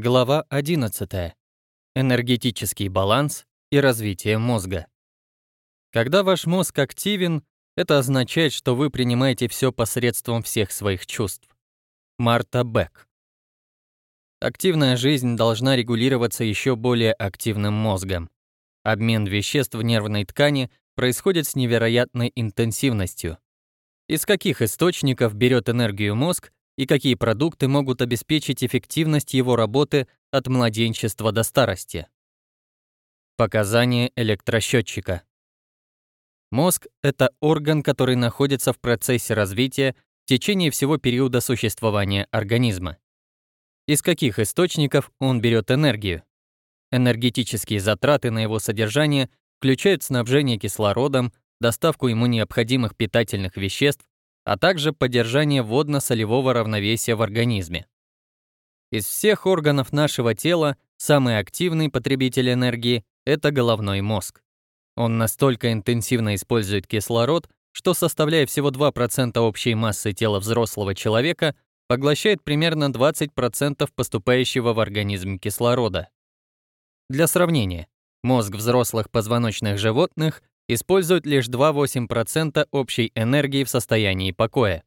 Глава 11. Энергетический баланс и развитие мозга. Когда ваш мозг активен, это означает, что вы принимаете все посредством всех своих чувств. Марта Бек. Активная жизнь должна регулироваться еще более активным мозгом. Обмен веществ в нервной ткани происходит с невероятной интенсивностью. Из каких источников берет энергию мозг и какие продукты могут обеспечить эффективность его работы от младенчества до старости. Показания электросчетчика. Мозг — это орган, который находится в процессе развития в течение всего периода существования организма. Из каких источников он берет энергию? Энергетические затраты на его содержание включают снабжение кислородом, доставку ему необходимых питательных веществ, а также поддержание водно-солевого равновесия в организме. Из всех органов нашего тела самый активный потребитель энергии — это головной мозг. Он настолько интенсивно использует кислород, что, составляя всего 2% общей массы тела взрослого человека, поглощает примерно 20% поступающего в организм кислорода. Для сравнения, мозг взрослых позвоночных животных используют лишь 2-8% общей энергии в состоянии покоя.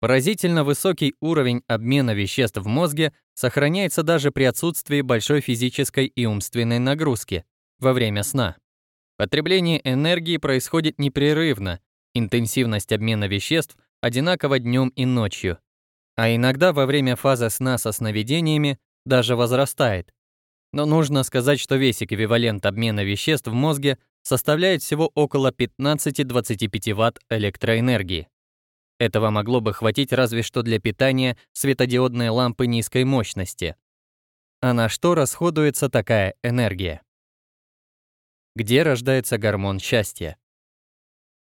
Поразительно высокий уровень обмена веществ в мозге сохраняется даже при отсутствии большой физической и умственной нагрузки во время сна. Потребление энергии происходит непрерывно, интенсивность обмена веществ одинакова днем и ночью, а иногда во время фазы сна со сновидениями даже возрастает. Но нужно сказать, что весь эквивалент обмена веществ в мозге составляет всего около 15-25 Вт электроэнергии. Этого могло бы хватить разве что для питания светодиодной лампы низкой мощности. А на что расходуется такая энергия? Где рождается гормон счастья?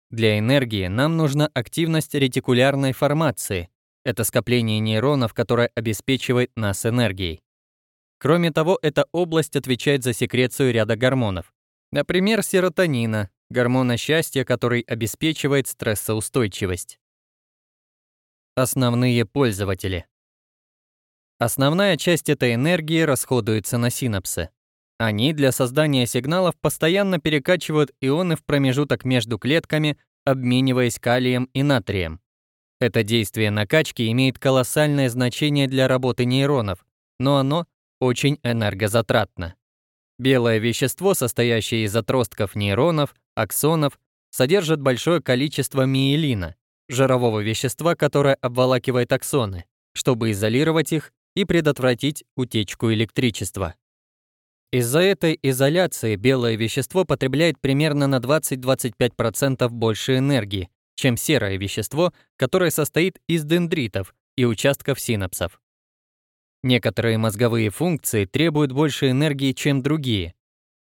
Для энергии нам нужна активность ретикулярной формации. Это скопление нейронов, которое обеспечивает нас энергией. Кроме того, эта область отвечает за секрецию ряда гормонов, Например, серотонина, гормона счастья, который обеспечивает стрессоустойчивость. Основные пользователи. Основная часть этой энергии расходуется на синапсы. Они для создания сигналов постоянно перекачивают ионы в промежуток между клетками, обмениваясь калием и натрием. Это действие накачки имеет колоссальное значение для работы нейронов, но оно очень энергозатратно. Белое вещество, состоящее из отростков нейронов, аксонов, содержит большое количество миелина, жирового вещества, которое обволакивает аксоны, чтобы изолировать их и предотвратить утечку электричества. Из-за этой изоляции белое вещество потребляет примерно на 20-25% больше энергии, чем серое вещество, которое состоит из дендритов и участков синапсов. Некоторые мозговые функции требуют больше энергии, чем другие.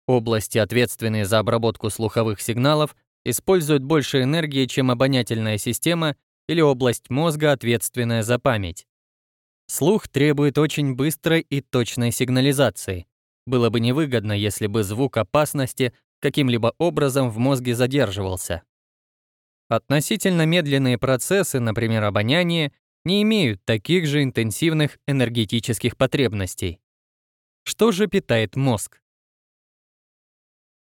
Области, ответственные за обработку слуховых сигналов, используют больше энергии, чем обонятельная система или область мозга, ответственная за память. Слух требует очень быстрой и точной сигнализации. Было бы невыгодно, если бы звук опасности каким-либо образом в мозге задерживался. Относительно медленные процессы, например, обоняние, не имеют таких же интенсивных энергетических потребностей. Что же питает мозг?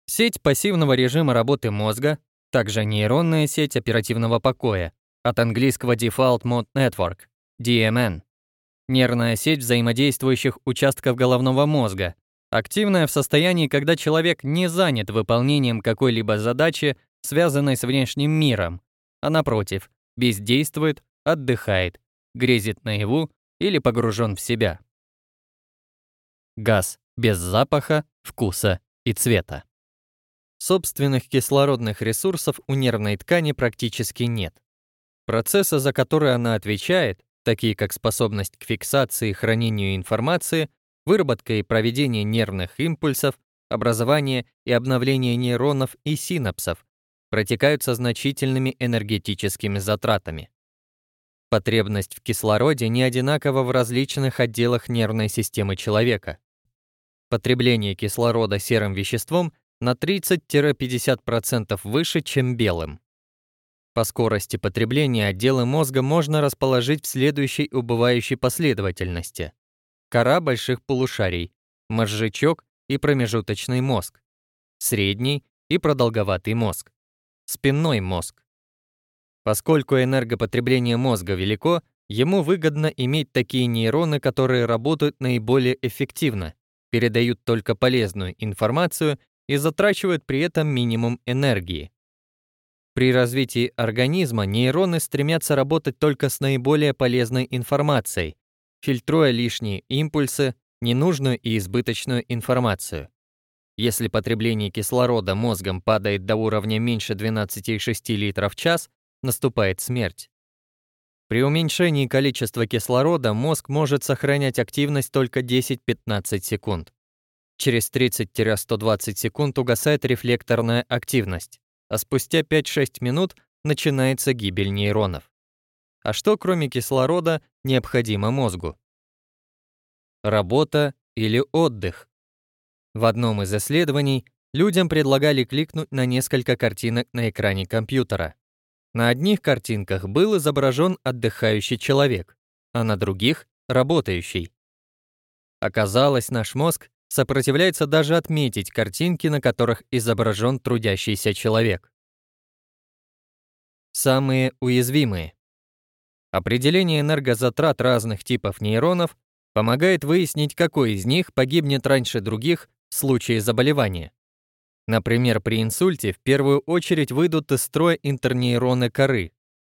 Сеть пассивного режима работы мозга, также нейронная сеть оперативного покоя, от английского Default Mode Network, DMN. Нервная сеть взаимодействующих участков головного мозга, активная в состоянии, когда человек не занят выполнением какой-либо задачи, связанной с внешним миром, а напротив, бездействует отдыхает, грезит наяву или погружен в себя. Газ без запаха, вкуса и цвета. Собственных кислородных ресурсов у нервной ткани практически нет. Процессы, за которые она отвечает, такие как способность к фиксации и хранению информации, выработка и проведение нервных импульсов, образование и обновление нейронов и синапсов, протекают со значительными энергетическими затратами. Потребность в кислороде не одинакова в различных отделах нервной системы человека. Потребление кислорода серым веществом на 30-50% выше, чем белым. По скорости потребления отделы мозга можно расположить в следующей убывающей последовательности. кора больших полушарий, мозжечок и промежуточный мозг, средний и продолговатый мозг, спинной мозг. Поскольку энергопотребление мозга велико, ему выгодно иметь такие нейроны, которые работают наиболее эффективно, передают только полезную информацию и затрачивают при этом минимум энергии. При развитии организма нейроны стремятся работать только с наиболее полезной информацией, фильтруя лишние импульсы, ненужную и избыточную информацию. Если потребление кислорода мозгом падает до уровня меньше 12,6 литров в час, наступает смерть. При уменьшении количества кислорода мозг может сохранять активность только 10-15 секунд. Через 30-120 секунд угасает рефлекторная активность, а спустя 5-6 минут начинается гибель нейронов. А что кроме кислорода необходимо мозгу? Работа или отдых? В одном из исследований людям предлагали кликнуть на несколько картинок на экране компьютера. На одних картинках был изображен отдыхающий человек, а на других — работающий. Оказалось, наш мозг сопротивляется даже отметить картинки, на которых изображен трудящийся человек. Самые уязвимые. Определение энергозатрат разных типов нейронов помогает выяснить, какой из них погибнет раньше других в случае заболевания. Например, при инсульте в первую очередь выйдут из строя интернейроны коры.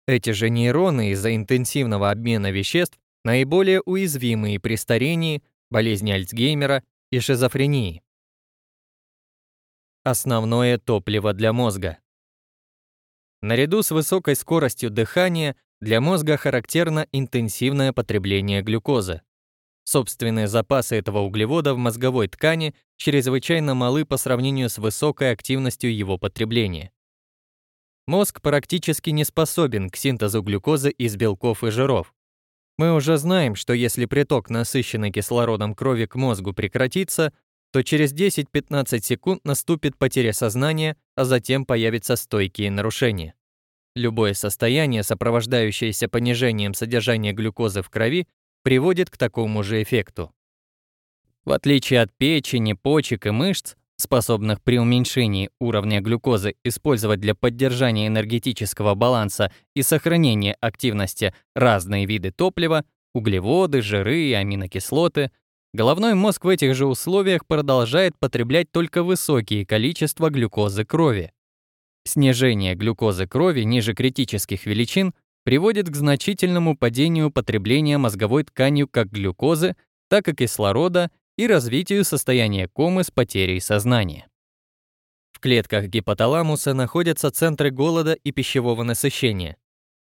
Эти же нейроны из-за интенсивного обмена веществ наиболее уязвимые при старении, болезни Альцгеймера и шизофрении. Основное топливо для мозга. Наряду с высокой скоростью дыхания для мозга характерно интенсивное потребление глюкозы. Собственные запасы этого углевода в мозговой ткани чрезвычайно малы по сравнению с высокой активностью его потребления. Мозг практически не способен к синтезу глюкозы из белков и жиров. Мы уже знаем, что если приток насыщенной кислородом крови к мозгу прекратится, то через 10-15 секунд наступит потеря сознания, а затем появятся стойкие нарушения. Любое состояние, сопровождающееся понижением содержания глюкозы в крови, приводит к такому же эффекту. В отличие от печени, почек и мышц, способных при уменьшении уровня глюкозы использовать для поддержания энергетического баланса и сохранения активности разные виды топлива, углеводы, жиры и аминокислоты, головной мозг в этих же условиях продолжает потреблять только высокие количества глюкозы крови. Снижение глюкозы крови ниже критических величин приводит к значительному падению потребления мозговой тканью как глюкозы, так и кислорода и развитию состояния комы с потерей сознания. В клетках гипоталамуса находятся центры голода и пищевого насыщения.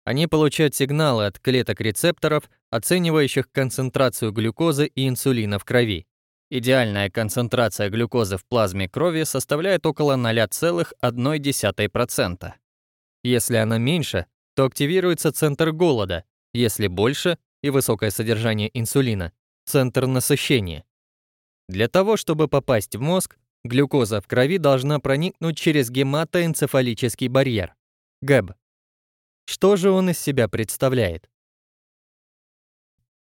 Они получают сигналы от клеток рецепторов, оценивающих концентрацию глюкозы и инсулина в крови. Идеальная концентрация глюкозы в плазме крови составляет около 0,1%. Если она меньше, то активируется центр голода, если больше и высокое содержание инсулина – центр насыщения. Для того, чтобы попасть в мозг, глюкоза в крови должна проникнуть через гематоэнцефалический барьер – ГЭБ. Что же он из себя представляет?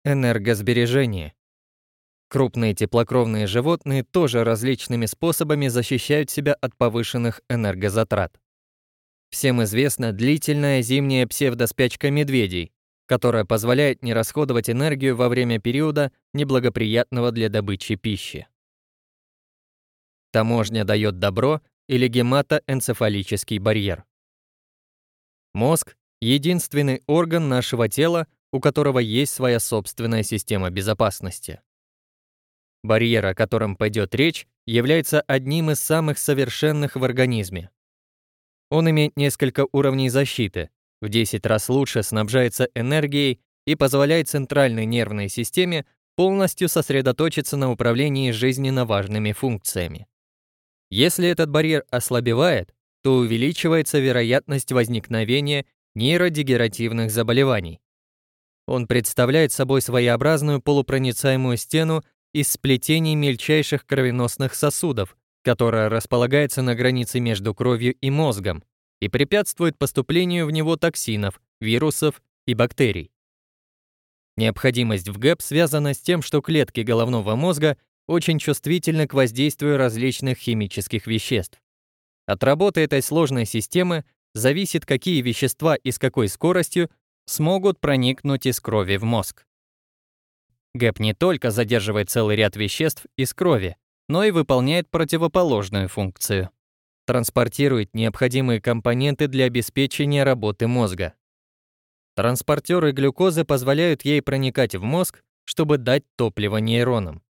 Энергосбережение. Крупные теплокровные животные тоже различными способами защищают себя от повышенных энергозатрат. Всем известна длительная зимняя псевдоспячка медведей, которая позволяет не расходовать энергию во время периода, неблагоприятного для добычи пищи. Таможня дает добро или гематоэнцефалический барьер. Мозг — единственный орган нашего тела, у которого есть своя собственная система безопасности. Барьер, о котором пойдет речь, является одним из самых совершенных в организме. Он имеет несколько уровней защиты, в 10 раз лучше снабжается энергией и позволяет центральной нервной системе полностью сосредоточиться на управлении жизненно важными функциями. Если этот барьер ослабевает, то увеличивается вероятность возникновения нейродегеративных заболеваний. Он представляет собой своеобразную полупроницаемую стену из сплетений мельчайших кровеносных сосудов, которая располагается на границе между кровью и мозгом и препятствует поступлению в него токсинов, вирусов и бактерий. Необходимость в ГЭП связана с тем, что клетки головного мозга очень чувствительны к воздействию различных химических веществ. От работы этой сложной системы зависит, какие вещества и с какой скоростью смогут проникнуть из крови в мозг. ГЭП не только задерживает целый ряд веществ из крови, но и выполняет противоположную функцию. Транспортирует необходимые компоненты для обеспечения работы мозга. Транспортеры глюкозы позволяют ей проникать в мозг, чтобы дать топливо нейронам.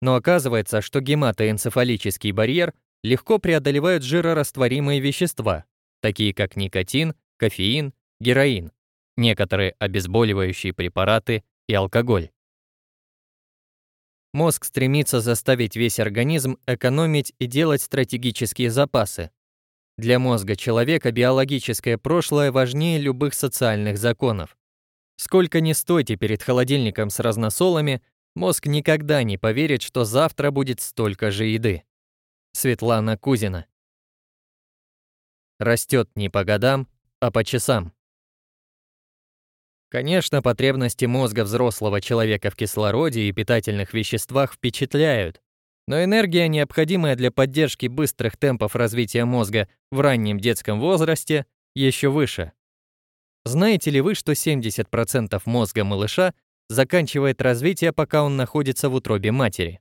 Но оказывается, что гематоэнцефалический барьер легко преодолевают жирорастворимые вещества, такие как никотин, кофеин, героин, некоторые обезболивающие препараты и алкоголь. Мозг стремится заставить весь организм экономить и делать стратегические запасы. Для мозга человека биологическое прошлое важнее любых социальных законов. Сколько ни стойте перед холодильником с разносолами, мозг никогда не поверит, что завтра будет столько же еды. Светлана Кузина. Растет не по годам, а по часам. Конечно, потребности мозга взрослого человека в кислороде и питательных веществах впечатляют, но энергия, необходимая для поддержки быстрых темпов развития мозга в раннем детском возрасте, еще выше. Знаете ли вы, что 70% мозга малыша заканчивает развитие, пока он находится в утробе матери?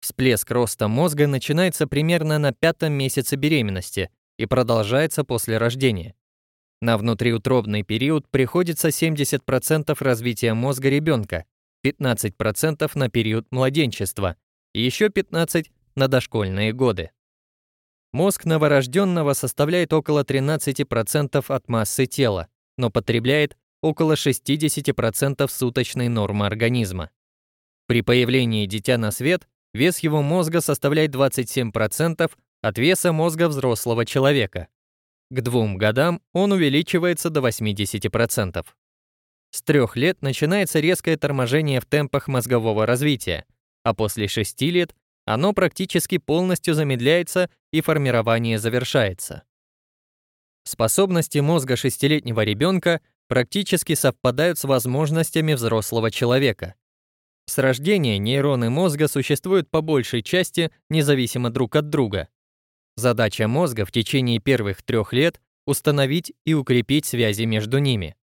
Всплеск роста мозга начинается примерно на пятом месяце беременности и продолжается после рождения. На внутриутробный период приходится 70% развития мозга ребенка, 15% на период младенчества и еще 15% на дошкольные годы. Мозг новорожденного составляет около 13% от массы тела, но потребляет около 60% суточной нормы организма. При появлении дитя на свет вес его мозга составляет 27% от веса мозга взрослого человека. К двум годам он увеличивается до 80%. С трех лет начинается резкое торможение в темпах мозгового развития, а после шести лет оно практически полностью замедляется и формирование завершается. Способности мозга шестилетнего ребенка практически совпадают с возможностями взрослого человека. С рождения нейроны мозга существуют по большей части независимо друг от друга. Задача мозга в течение первых трех лет — установить и укрепить связи между ними.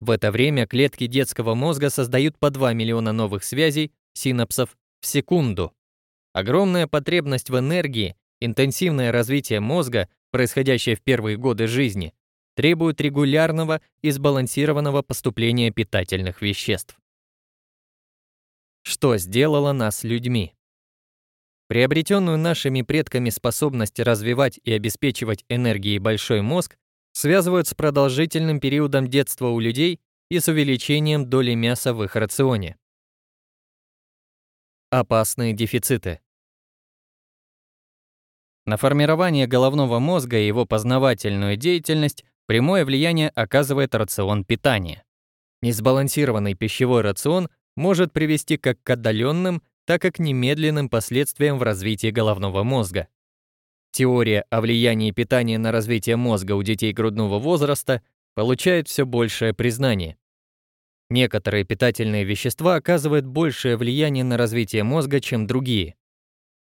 В это время клетки детского мозга создают по 2 миллиона новых связей, синапсов, в секунду. Огромная потребность в энергии, интенсивное развитие мозга, происходящее в первые годы жизни, требует регулярного и сбалансированного поступления питательных веществ. Что сделало нас людьми? Приобретенную нашими предками способность развивать и обеспечивать энергией большой мозг связывают с продолжительным периодом детства у людей и с увеличением доли мяса в их рационе. Опасные дефициты. На формирование головного мозга и его познавательную деятельность прямое влияние оказывает рацион питания. Несбалансированный пищевой рацион может привести как к отдаленным, так как немедленным последствиям в развитии головного мозга. Теория о влиянии питания на развитие мозга у детей грудного возраста получает все большее признание. Некоторые питательные вещества оказывают большее влияние на развитие мозга, чем другие.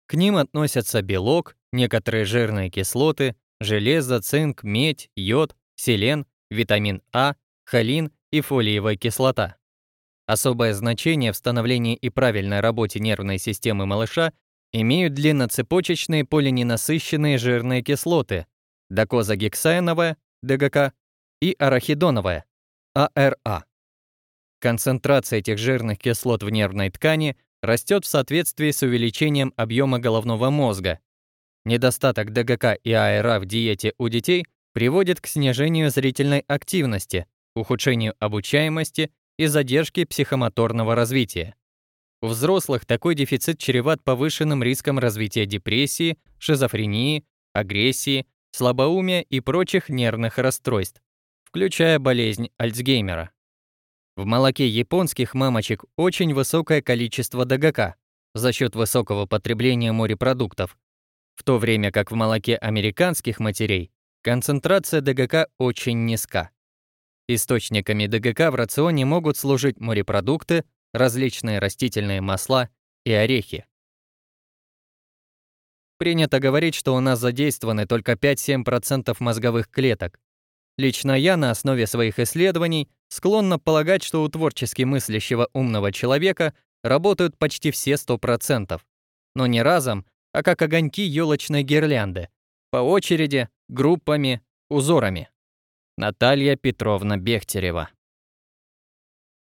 К ним относятся белок, некоторые жирные кислоты, железо, цинк, медь, йод, селен, витамин А, холин и фолиевая кислота. Особое значение в становлении и правильной работе нервной системы малыша имеют длинноцепочечные полиненасыщенные жирные кислоты докозагексаиновая, ДГК, и арахидоновая, АРА. Концентрация этих жирных кислот в нервной ткани растет в соответствии с увеличением объема головного мозга. Недостаток ДГК и АРА в диете у детей приводит к снижению зрительной активности, ухудшению обучаемости и задержки психомоторного развития. У взрослых такой дефицит чреват повышенным риском развития депрессии, шизофрении, агрессии, слабоумия и прочих нервных расстройств, включая болезнь Альцгеймера. В молоке японских мамочек очень высокое количество ДГК за счет высокого потребления морепродуктов, в то время как в молоке американских матерей концентрация ДГК очень низка. Источниками ДГК в рационе могут служить морепродукты, различные растительные масла и орехи. Принято говорить, что у нас задействованы только 5-7% мозговых клеток. Лично я на основе своих исследований склонна полагать, что у творчески мыслящего умного человека работают почти все 100%. Но не разом, а как огоньки елочной гирлянды. По очереди, группами, узорами. Наталья Петровна Бехтерева